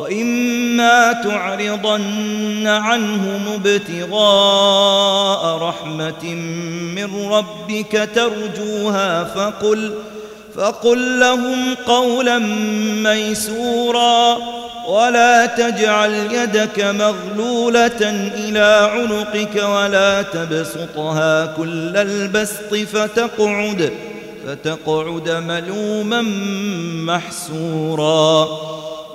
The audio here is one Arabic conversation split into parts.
وإما تعرضن عنهم ابتغاء رحمة من ربك ترجوها فقل فقل لهم قولا ميسورا ولا تجعل يدك مغلولة إلى عنقك ولا تبسطها كل البسط فتقعد فتقعد ملوما محسورا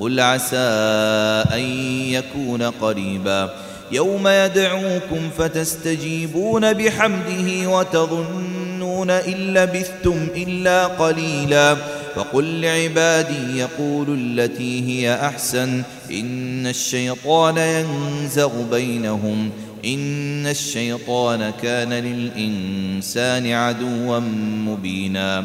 قل عسى أن يكون قريبا يوم يدعوكم فتستجيبون بحمده وتظنون إن لبثتم إلا قليلا فقل لعبادي يقول التي هي أحسن إن الشيطان ينزغ بينهم إن الشيطان كان للإنسان عدوا مبينا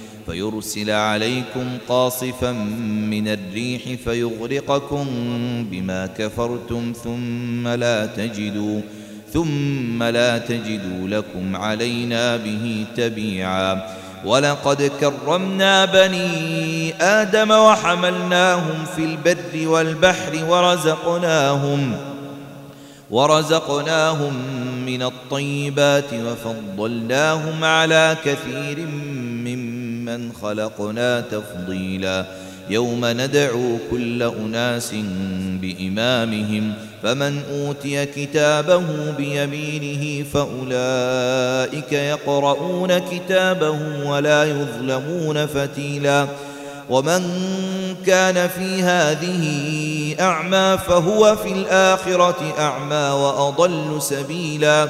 فيرسل عليكم قاصفا من الريح فيغرقكم بما كفرتم ثم لا تجدوا ثم لا تجدوا لكم علينا به تبيعا. ولقد كرمنا بني آدم وحملناهم في البر والبحر ورزقناهم ورزقناهم من الطيبات وفضلناهم على كثير ممن ممن خلقنا تفضيلا. يوم ندعو كل أناس بإمامهم فمن أوتي كتابه بيمينه فأولئك يقرؤون كتابه ولا يظلمون فتيلا. ومن كان في هذه أعمى فهو في الآخرة أعمى وأضل سبيلاً.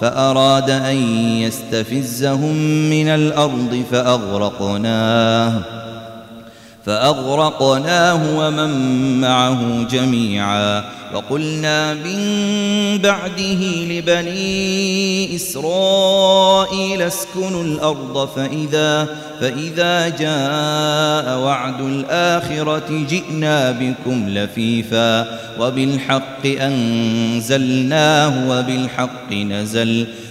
فأراد أن يستفزهم من الأرض فأغرقناه. فأغرقناه ومن معه جميعا وقلنا من بعده لبني إسرائيل اسكنوا الأرض فإذا, فإذا جاء وعد الآخرة جئنا بكم لفيفا وبالحق أنزلناه وبالحق نزل